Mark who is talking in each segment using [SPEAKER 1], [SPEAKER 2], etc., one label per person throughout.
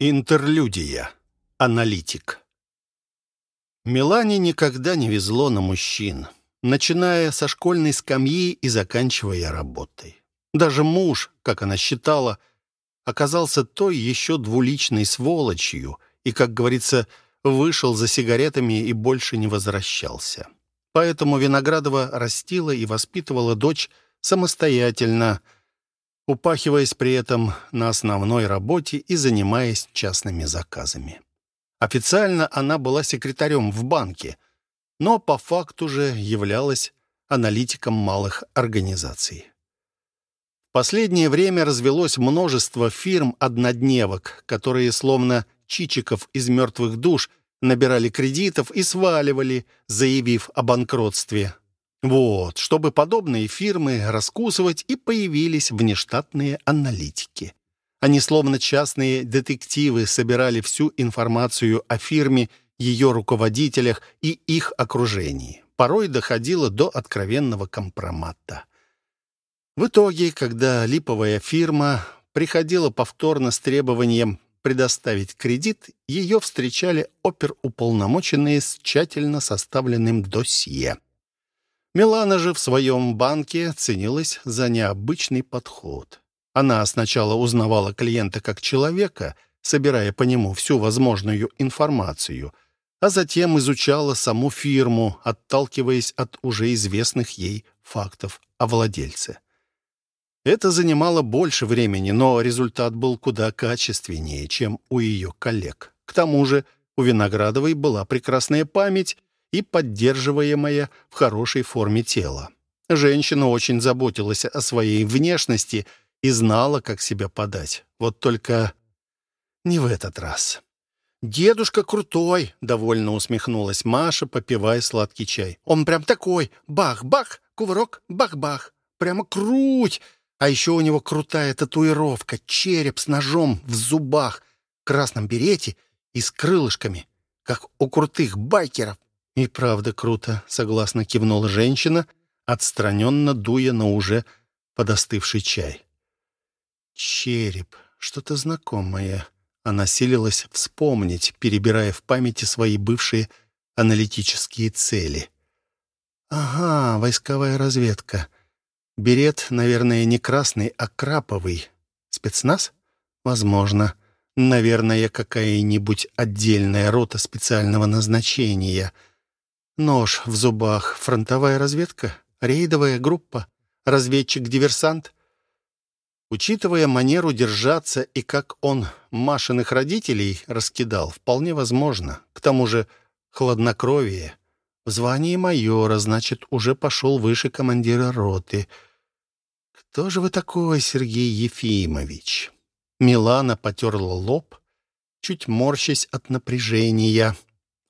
[SPEAKER 1] Интерлюдия. Аналитик. Милане никогда не везло на мужчин, начиная со школьной скамьи и заканчивая работой. Даже муж, как она считала, оказался той еще двуличной сволочью и, как говорится, вышел за сигаретами и больше не возвращался. Поэтому Виноградова растила и воспитывала дочь самостоятельно – упахиваясь при этом на основной работе и занимаясь частными заказами. Официально она была секретарем в банке, но по факту же являлась аналитиком малых организаций. В последнее время развелось множество фирм-однодневок, которые, словно чичиков из мертвых душ, набирали кредитов и сваливали, заявив о банкротстве. Вот, чтобы подобные фирмы раскусывать, и появились внештатные аналитики. Они, словно частные детективы, собирали всю информацию о фирме, ее руководителях и их окружении. Порой доходило до откровенного компромата. В итоге, когда липовая фирма приходила повторно с требованием предоставить кредит, ее встречали оперуполномоченные с тщательно составленным досье. Милана же в своем банке ценилась за необычный подход. Она сначала узнавала клиента как человека, собирая по нему всю возможную информацию, а затем изучала саму фирму, отталкиваясь от уже известных ей фактов о владельце. Это занимало больше времени, но результат был куда качественнее, чем у ее коллег. К тому же у Виноградовой была прекрасная память, и поддерживаемое в хорошей форме тело. Женщина очень заботилась о своей внешности и знала, как себя подать. Вот только не в этот раз. «Дедушка крутой!» — довольно усмехнулась Маша, попивая сладкий чай. «Он прям такой! Бах-бах! Кувырок! Бах-бах! Прямо круть! А еще у него крутая татуировка, череп с ножом в зубах, красном берете и с крылышками, как у крутых байкеров. «И правда круто», — согласно кивнула женщина, отстраненно дуя на уже подостывший чай. «Череп, что-то знакомое». Она силилась вспомнить, перебирая в памяти свои бывшие аналитические цели. «Ага, войсковая разведка. Берет, наверное, не красный, а краповый. Спецназ? Возможно. Наверное, какая-нибудь отдельная рота специального назначения — Нож в зубах. Фронтовая разведка? Рейдовая группа? Разведчик-диверсант? Учитывая манеру держаться и как он Машиных родителей раскидал, вполне возможно. К тому же хладнокровие. В звании майора, значит, уже пошел выше командира роты. «Кто же вы такой, Сергей Ефимович?» Милана потерла лоб, чуть морщась от напряжения.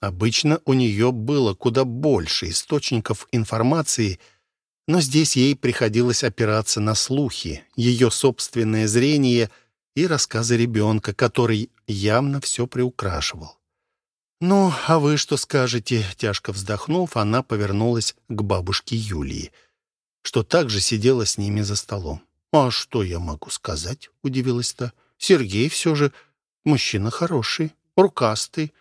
[SPEAKER 1] Обычно у нее было куда больше источников информации, но здесь ей приходилось опираться на слухи, ее собственное зрение и рассказы ребенка, который явно все приукрашивал. «Ну, а вы что скажете?» Тяжко вздохнув, она повернулась к бабушке Юлии, что также сидела с ними за столом. «А что я могу сказать?» — удивилась-то. «Сергей все же мужчина хороший, рукастый,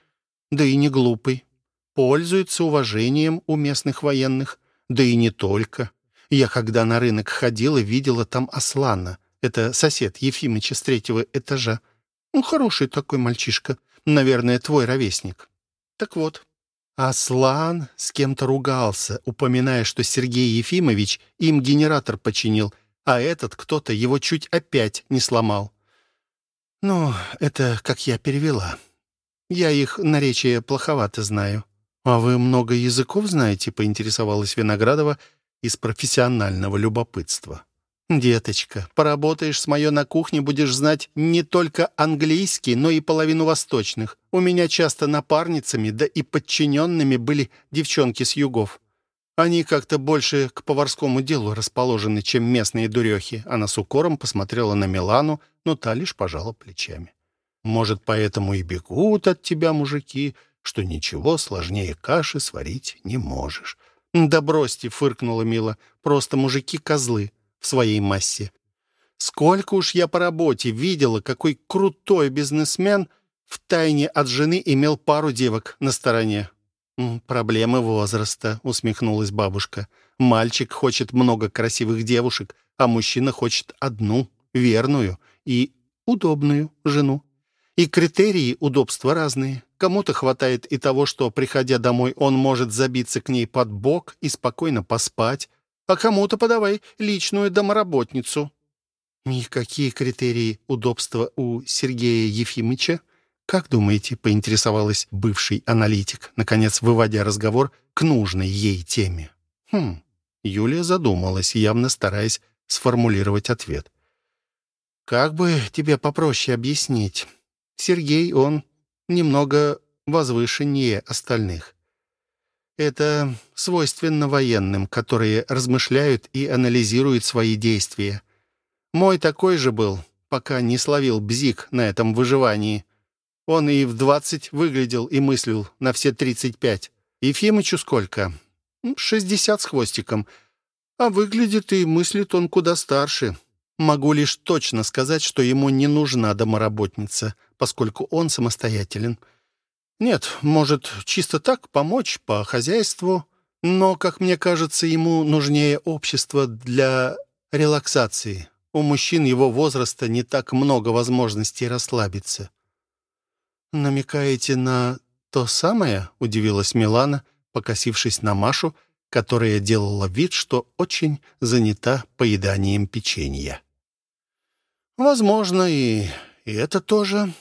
[SPEAKER 1] да и не глупый. Пользуется уважением у местных военных, да и не только. Я, когда на рынок ходила, видела там Аслана. Это сосед Ефимыча с третьего этажа. Ну, хороший такой мальчишка. Наверное, твой ровесник. Так вот, Аслан с кем-то ругался, упоминая, что Сергей Ефимович им генератор починил, а этот кто-то его чуть опять не сломал. Ну, это как я перевела. Я их наречие плоховато знаю». «А вы много языков знаете?» — поинтересовалась Виноградова из профессионального любопытства. «Деточка, поработаешь с моё на кухне, будешь знать не только английский, но и половину восточных. У меня часто напарницами, да и подчиненными были девчонки с югов. Они как-то больше к поварскому делу расположены, чем местные дурехи». Она с укором посмотрела на Милану, но та лишь пожала плечами. Может, поэтому и бегут от тебя мужики, что ничего сложнее каши сварить не можешь. «Да бросьте», — фыркнула Мила, — «просто мужики-козлы в своей массе». Сколько уж я по работе видела, какой крутой бизнесмен втайне от жены имел пару девок на стороне. «Проблемы возраста», — усмехнулась бабушка. «Мальчик хочет много красивых девушек, а мужчина хочет одну, верную и удобную жену. И критерии удобства разные. Кому-то хватает и того, что, приходя домой, он может забиться к ней под бок и спокойно поспать, а кому-то подавай личную домоработницу». «И какие критерии удобства у Сергея Ефимовича?» «Как думаете?» — поинтересовалась бывший аналитик, наконец выводя разговор к нужной ей теме. «Хм...» — Юлия задумалась, явно стараясь сформулировать ответ. «Как бы тебе попроще объяснить? Сергей, он немного возвышеннее остальных. Это свойственно военным, которые размышляют и анализируют свои действия. Мой такой же был, пока не словил бзик на этом выживании. Он и в двадцать выглядел и мыслил на все тридцать пять. Ефимычу сколько? Шестьдесят с хвостиком. А выглядит и мыслит он куда старше. Могу лишь точно сказать, что ему не нужна домоработница, поскольку он самостоятелен. Нет, может, чисто так помочь по хозяйству, но, как мне кажется, ему нужнее общество для релаксации. У мужчин его возраста не так много возможностей расслабиться. «Намекаете на то самое?» — удивилась Милана, покосившись на Машу, которая делала вид, что очень занята поеданием печенья. «Возможно, и, и это тоже.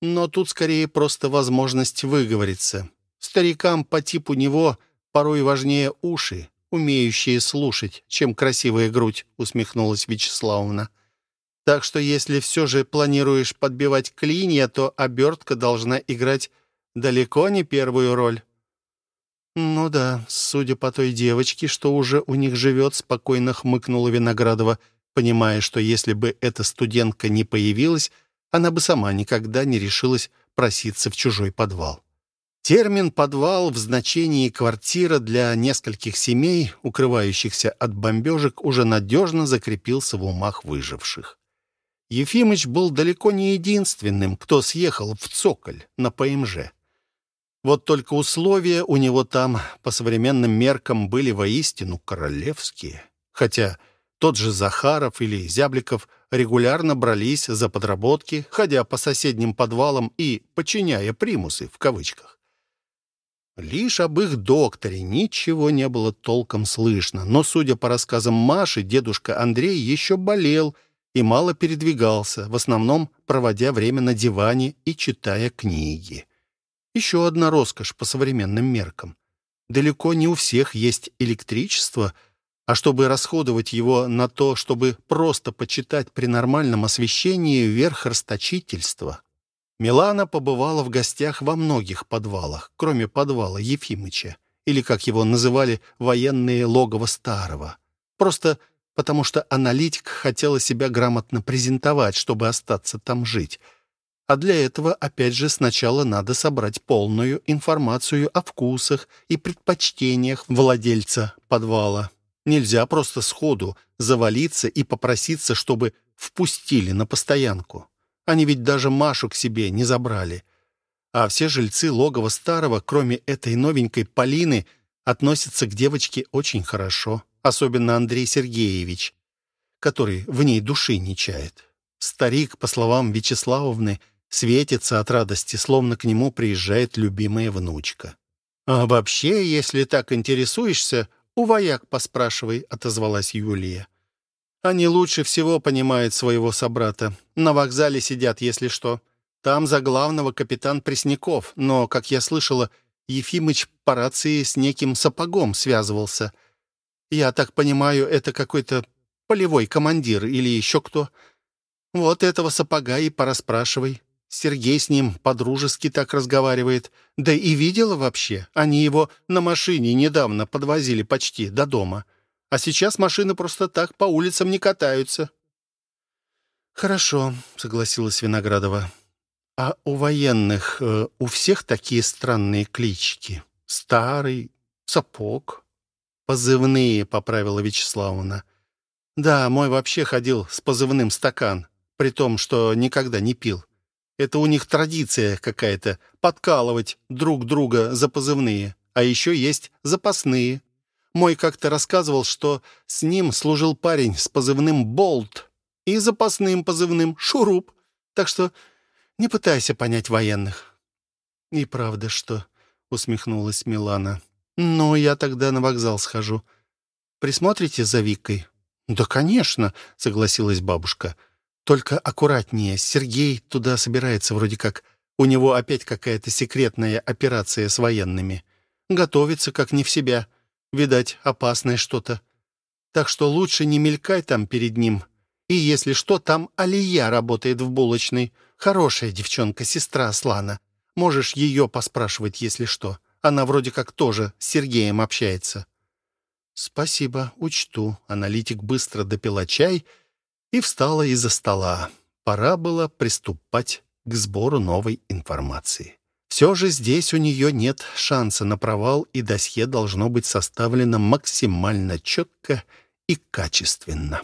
[SPEAKER 1] Но тут скорее просто возможность выговориться. Старикам по типу него порой важнее уши умеющие слушать, чем красивая грудь», — усмехнулась Вячеславовна. «Так что если все же планируешь подбивать клинья, то обертка должна играть далеко не первую роль». «Ну да, судя по той девочке, что уже у них живет», — спокойно хмыкнула Виноградова, понимая, что если бы эта студентка не появилась, она бы сама никогда не решилась проситься в чужой подвал. Термин «подвал» в значении «квартира» для нескольких семей, укрывающихся от бомбежек, уже надежно закрепился в умах выживших. Ефимыч был далеко не единственным, кто съехал в Цоколь на ПМЖ. Вот только условия у него там, по современным меркам, были воистину королевские. Хотя тот же Захаров или Зябликов регулярно брались за подработки, ходя по соседним подвалам и «подчиняя примусы» в кавычках. Лишь об их докторе ничего не было толком слышно, но, судя по рассказам Маши, дедушка Андрей еще болел и мало передвигался, в основном проводя время на диване и читая книги. Еще одна роскошь по современным меркам. Далеко не у всех есть электричество, а чтобы расходовать его на то, чтобы просто почитать при нормальном освещении, верх расточительства. Милана побывала в гостях во многих подвалах, кроме подвала Ефимыча, или, как его называли, военные логово Старого. Просто потому что аналитик хотела себя грамотно презентовать, чтобы остаться там жить. А для этого, опять же, сначала надо собрать полную информацию о вкусах и предпочтениях владельца подвала. Нельзя просто сходу завалиться и попроситься, чтобы впустили на постоянку. Они ведь даже Машу к себе не забрали. А все жильцы логова старого, кроме этой новенькой Полины, относятся к девочке очень хорошо. Особенно Андрей Сергеевич, который в ней души не чает. Старик, по словам Вячеславовны, светится от радости, словно к нему приезжает любимая внучка. «А вообще, если так интересуешься, у вояк поспрашивай», — отозвалась Юлия. Они лучше всего понимают своего собрата. На вокзале сидят, если что. Там за главного капитан Пресняков, но, как я слышала, Ефимыч по рации с неким сапогом связывался. Я так понимаю, это какой-то полевой командир или еще кто. Вот этого сапога и пораспрашивай. Сергей с ним по-дружески так разговаривает. Да и видела вообще. Они его на машине недавно подвозили почти до дома. А сейчас машины просто так по улицам не катаются». «Хорошо», — согласилась Виноградова. «А у военных э, у всех такие странные клички? Старый, сапог?» «Позывные», — поправила Вячеславовна. Да, мой вообще ходил с позывным «стакан», при том, что никогда не пил. Это у них традиция какая-то — подкалывать друг друга за позывные. А еще есть запасные. Мой как-то рассказывал, что с ним служил парень с позывным «Болт» и запасным позывным «Шуруп». Так что не пытайся понять военных. «И правда, что...» — усмехнулась Милана. «Ну, я тогда на вокзал схожу. Присмотрите за Викой?» «Да, конечно», — согласилась бабушка. «Только аккуратнее. Сергей туда собирается вроде как. У него опять какая-то секретная операция с военными. Готовится как не в себя. Видать, опасное что-то. Так что лучше не мелькай там перед ним. И если что, там Алия работает в булочной. Хорошая девчонка, сестра Аслана. Можешь ее поспрашивать, если что. Она вроде как тоже с Сергеем общается». «Спасибо, учту». Аналитик быстро допила чай и встала из-за стола. Пора было приступать к сбору новой информации. Все же здесь у нее нет шанса на провал, и досье должно быть составлено максимально четко и качественно.